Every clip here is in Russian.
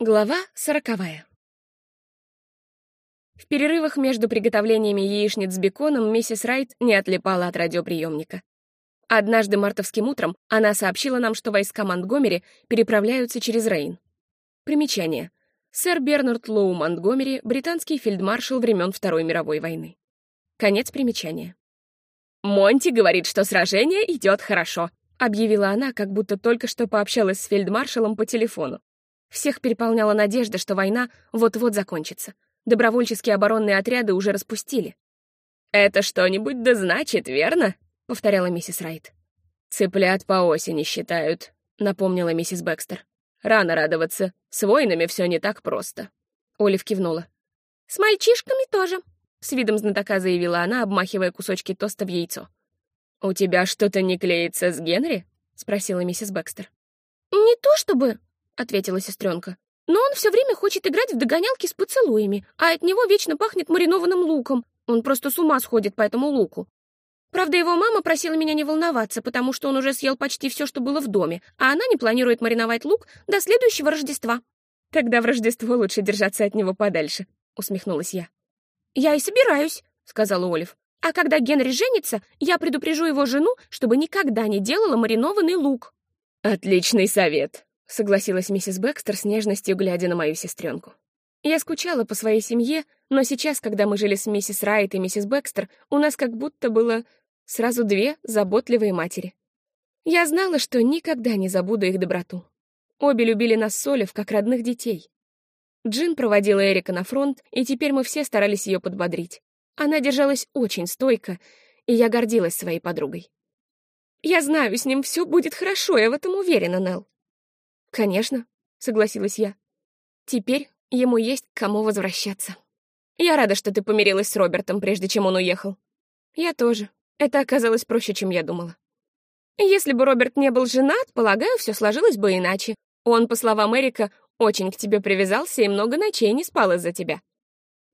Глава сороковая. В перерывах между приготовлениями яичниц с беконом миссис Райт не отлипала от радиоприемника. Однажды мартовским утром она сообщила нам, что войска Монтгомери переправляются через Рейн. Примечание. Сэр Бернард Лоу Монтгомери, британский фельдмаршал времен Второй мировой войны. Конец примечания. «Монти говорит, что сражение идет хорошо», — объявила она, как будто только что пообщалась с фельдмаршалом по телефону. Всех переполняла надежда, что война вот-вот закончится. Добровольческие оборонные отряды уже распустили. «Это что-нибудь да значит, верно?» — повторяла миссис Райт. «Цыплят по осени считают», — напомнила миссис Бэкстер. «Рано радоваться. С воинами все не так просто». Олив кивнула. «С мальчишками тоже», — с видом знатока заявила она, обмахивая кусочки тоста в яйцо. «У тебя что-то не клеится с Генри?» — спросила миссис Бэкстер. «Не то чтобы», ответила сестренка. «Но он все время хочет играть в догонялки с поцелуями, а от него вечно пахнет маринованным луком. Он просто с ума сходит по этому луку. Правда, его мама просила меня не волноваться, потому что он уже съел почти все, что было в доме, а она не планирует мариновать лук до следующего Рождества». «Тогда в Рождество лучше держаться от него подальше», — усмехнулась я. «Я и собираюсь», — сказала Олив. «А когда Генри женится, я предупрежу его жену, чтобы никогда не делала маринованный лук». «Отличный совет», — согласилась миссис Бэкстер с нежностью, глядя на мою сестренку. Я скучала по своей семье, но сейчас, когда мы жили с миссис Райт и миссис Бэкстер, у нас как будто было сразу две заботливые матери. Я знала, что никогда не забуду их доброту. Обе любили нас с Олив, как родных детей. Джин проводила Эрика на фронт, и теперь мы все старались ее подбодрить. Она держалась очень стойко, и я гордилась своей подругой. «Я знаю, с ним все будет хорошо, я в этом уверена, Нелл», «Конечно», — согласилась я. «Теперь ему есть к кому возвращаться. Я рада, что ты помирилась с Робертом, прежде чем он уехал. Я тоже. Это оказалось проще, чем я думала. Если бы Роберт не был женат, полагаю, все сложилось бы иначе. Он, по словам Эрика, очень к тебе привязался и много ночей не спал из-за тебя.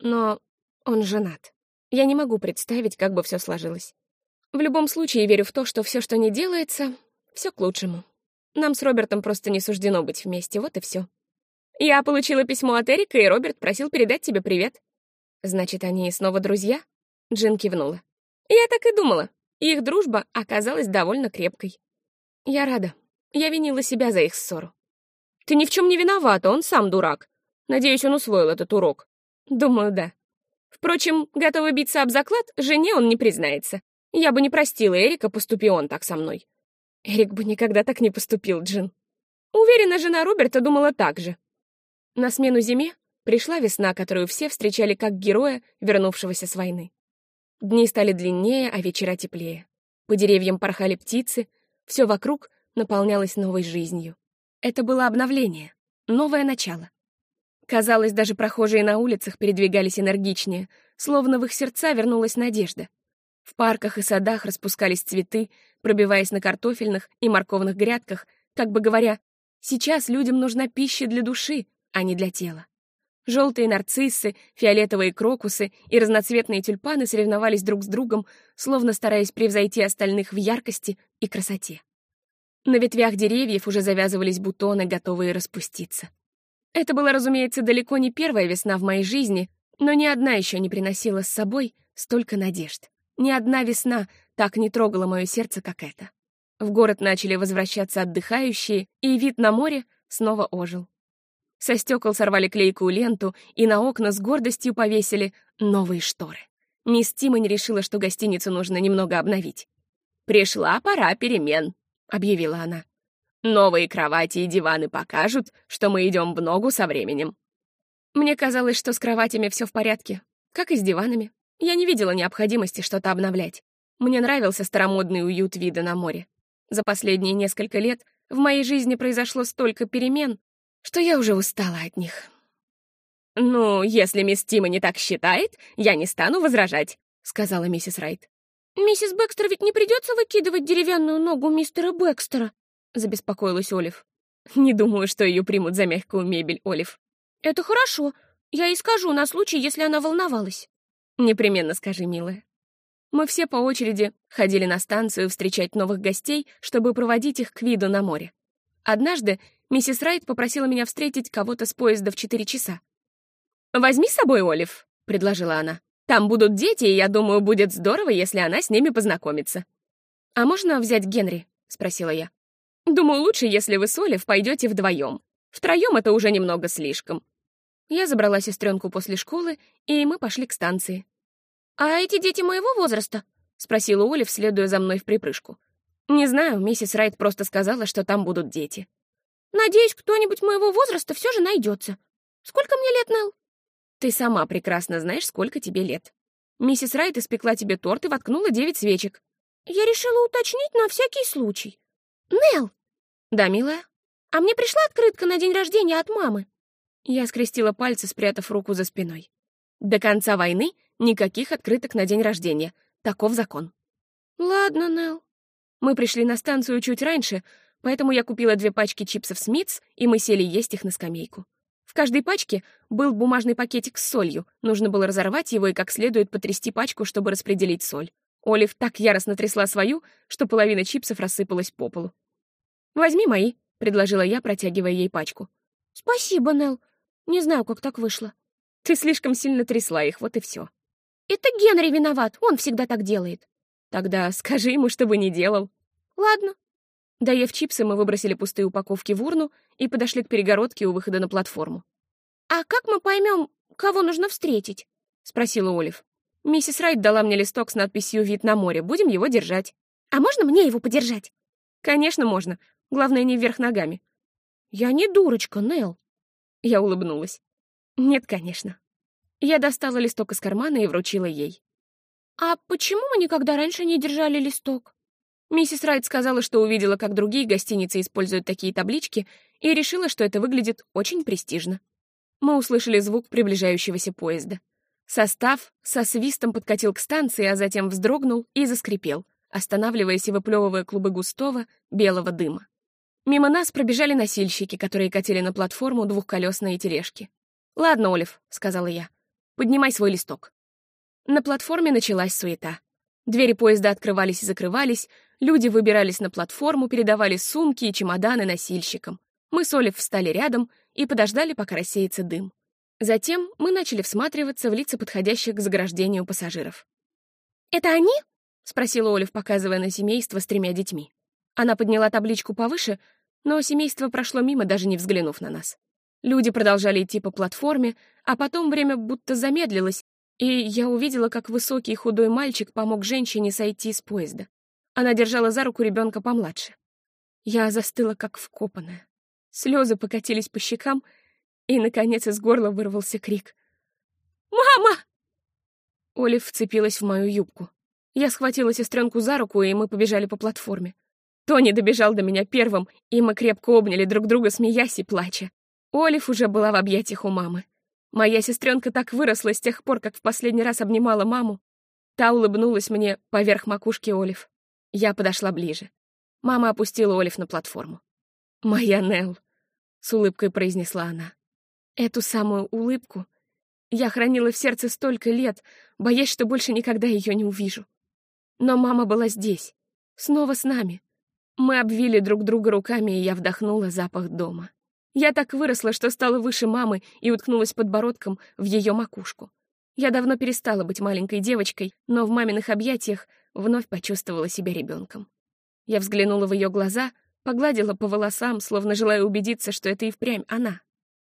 Но он женат. Я не могу представить, как бы все сложилось. В любом случае, верю в то, что все, что не делается, все к лучшему. Нам с Робертом просто не суждено быть вместе, вот и все. Я получила письмо от Эрика, и Роберт просил передать тебе привет. Значит, они снова друзья? Джин кивнула. Я так и думала. Их дружба оказалась довольно крепкой. Я рада. Я винила себя за их ссору. Ты ни в чем не виновата, он сам дурак. Надеюсь, он усвоил этот урок. Думаю, да. Впрочем, готова биться об заклад, жене он не признается. Я бы не простила Эрика, поступи он так со мной. Эрик бы никогда так не поступил, Джин. Уверена, жена Роберта думала так же. На смену зиме пришла весна, которую все встречали как героя, вернувшегося с войны. Дни стали длиннее, а вечера теплее. По деревьям порхали птицы, все вокруг наполнялось новой жизнью. Это было обновление, новое начало. Казалось, даже прохожие на улицах передвигались энергичнее, словно в их сердца вернулась надежда. В парках и садах распускались цветы, пробиваясь на картофельных и морковных грядках, как бы говоря, сейчас людям нужна пища для души, а не для тела. Желтые нарциссы, фиолетовые крокусы и разноцветные тюльпаны соревновались друг с другом, словно стараясь превзойти остальных в яркости и красоте. На ветвях деревьев уже завязывались бутоны, готовые распуститься. Это была, разумеется, далеко не первая весна в моей жизни, но ни одна еще не приносила с собой столько надежд. Ни одна весна так не трогала мое сердце, как эта. В город начали возвращаться отдыхающие, и вид на море снова ожил. Со стекол сорвали клейкую ленту и на окна с гордостью повесили новые шторы. Мисс Тимонь решила, что гостиницу нужно немного обновить. «Пришла пора перемен», — объявила она. «Новые кровати и диваны покажут, что мы идем в ногу со временем». Мне казалось, что с кроватями все в порядке, как и с диванами. Я не видела необходимости что-то обновлять. Мне нравился старомодный уют вида на море. За последние несколько лет в моей жизни произошло столько перемен, что я уже устала от них. «Ну, если мисс Тима не так считает, я не стану возражать», — сказала миссис Райт. «Миссис Бэкстер ведь не придется выкидывать деревянную ногу мистера Бэкстера», — забеспокоилась Олив. «Не думаю, что ее примут за мягкую мебель, Олив». «Это хорошо. Я и скажу на случай, если она волновалась». Непременно скажи, милая. Мы все по очереди ходили на станцию встречать новых гостей, чтобы проводить их к виду на море. Однажды Миссис Райт попросила меня встретить кого-то с поезда в 4 часа. «Возьми с собой Олив», — предложила она. «Там будут дети, и я думаю, будет здорово, если она с ними познакомится». «А можно взять Генри?» — спросила я. «Думаю, лучше, если вы с Олив пойдете вдвоем. Втроем это уже немного слишком». Я забрала сестренку после школы, и мы пошли к станции. «А эти дети моего возраста?» — спросила Олив, следуя за мной в припрыжку. «Не знаю, миссис Райт просто сказала, что там будут дети». «Надеюсь, кто-нибудь моего возраста все же найдется. Сколько мне лет, Нелл?» «Ты сама прекрасно знаешь, сколько тебе лет. Миссис Райт испекла тебе торт и воткнула девять свечек». «Я решила уточнить на всякий случай. Нелл!» «Да, милая?» «А мне пришла открытка на день рождения от мамы». Я скрестила пальцы, спрятав руку за спиной. До конца войны никаких открыток на день рождения. Таков закон. «Ладно, Нелл». Мы пришли на станцию чуть раньше, поэтому я купила две пачки чипсов Смитс, и мы сели есть их на скамейку. В каждой пачке был бумажный пакетик с солью. Нужно было разорвать его и как следует потрясти пачку, чтобы распределить соль. Олив так яростно трясла свою, что половина чипсов рассыпалась по полу. «Возьми мои», — предложила я, протягивая ей пачку. «Спасибо, Нелл. Не знаю, как так вышло». «Ты слишком сильно трясла их, вот и все. «Это Генри виноват, он всегда так делает». «Тогда скажи ему, чтобы не делал». «Ладно». Доев чипсы, мы выбросили пустые упаковки в урну и подошли к перегородке у выхода на платформу. «А как мы поймем, кого нужно встретить?» — спросила Олив. «Миссис Райт дала мне листок с надписью «Вид на море». Будем его держать». «А можно мне его подержать?» «Конечно, можно. Главное, не вверх ногами». «Я не дурочка, Нелл». Я улыбнулась. «Нет, конечно». Я достала листок из кармана и вручила ей. «А почему мы никогда раньше не держали листок?» Миссис Райт сказала, что увидела, как другие гостиницы используют такие таблички, и решила, что это выглядит очень престижно. Мы услышали звук приближающегося поезда. Состав со свистом подкатил к станции, а затем вздрогнул и заскрипел, останавливаясь и выплевывая клубы густого белого дыма. Мимо нас пробежали носильщики, которые катили на платформу двухколесные тележки. «Ладно, Олив», — сказала я, — «поднимай свой листок». На платформе началась суета. Двери поезда открывались и закрывались, люди выбирались на платформу, передавали сумки и чемоданы носильщикам. Мы с Олив встали рядом и подождали, пока рассеется дым. Затем мы начали всматриваться в лица подходящих к заграждению пассажиров. «Это они?» — спросила Олив, показывая на семейство с тремя детьми. Она подняла табличку повыше, но семейство прошло мимо, даже не взглянув на нас. Люди продолжали идти по платформе, а потом время будто замедлилось, и я увидела, как высокий худой мальчик помог женщине сойти с поезда. Она держала за руку ребенка помладше. Я застыла, как вкопанная. Слезы покатились по щекам, и, наконец, из горла вырвался крик. «Мама!» Олив вцепилась в мою юбку. Я схватила сестренку за руку, и мы побежали по платформе. Тони добежал до меня первым, и мы крепко обняли друг друга, смеясь и плача. Олив уже была в объятиях у мамы. Моя сестренка так выросла с тех пор, как в последний раз обнимала маму. Та улыбнулась мне поверх макушки Олив. Я подошла ближе. Мама опустила Олив на платформу. «Моя Нелл», — с улыбкой произнесла она. Эту самую улыбку я хранила в сердце столько лет, боясь, что больше никогда ее не увижу. Но мама была здесь, снова с нами. Мы обвили друг друга руками, и я вдохнула запах дома. Я так выросла, что стала выше мамы и уткнулась подбородком в ее макушку. Я давно перестала быть маленькой девочкой, но в маминых объятиях вновь почувствовала себя ребенком. Я взглянула в ее глаза, погладила по волосам, словно желая убедиться, что это и впрямь она.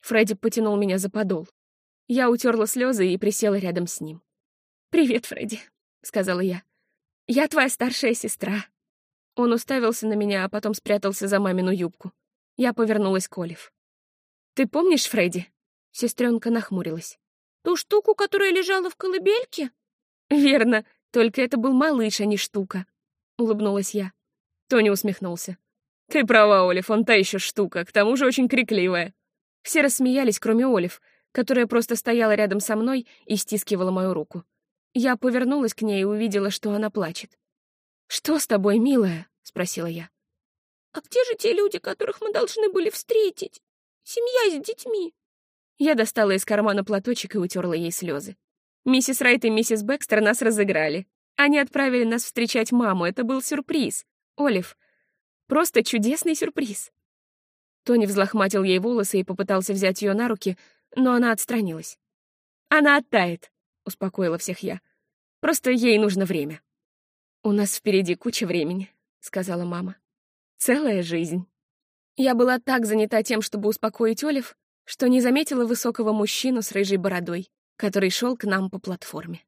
Фредди потянул меня за подол. Я утерла слезы и присела рядом с ним. «Привет, Фредди», — сказала я. «Я твоя старшая сестра». Он уставился на меня, а потом спрятался за мамину юбку. Я повернулась к Олив. «Ты помнишь Фредди?» Сестренка нахмурилась. «Ту штуку, которая лежала в колыбельке?» «Верно, только это был малыш, а не штука», — улыбнулась я. Тони усмехнулся. «Ты права, Олив, он та еще штука, к тому же очень крикливая». Все рассмеялись, кроме Олив, которая просто стояла рядом со мной и стискивала мою руку. Я повернулась к ней и увидела, что она плачет. «Что с тобой, милая?» — спросила я. «А где же те люди, которых мы должны были встретить? Семья с детьми?» Я достала из кармана платочек и утерла ей слезы. Миссис Райт и миссис Бекстер нас разыграли. Они отправили нас встречать маму. Это был сюрприз. Олив, просто чудесный сюрприз. Тони взлохматил ей волосы и попытался взять ее на руки, но она отстранилась. «Она оттает», — успокоила всех я. «Просто ей нужно время». «У нас впереди куча времени», — сказала мама. «Целая жизнь». Я была так занята тем, чтобы успокоить Олив, что не заметила высокого мужчину с рыжей бородой, который шел к нам по платформе.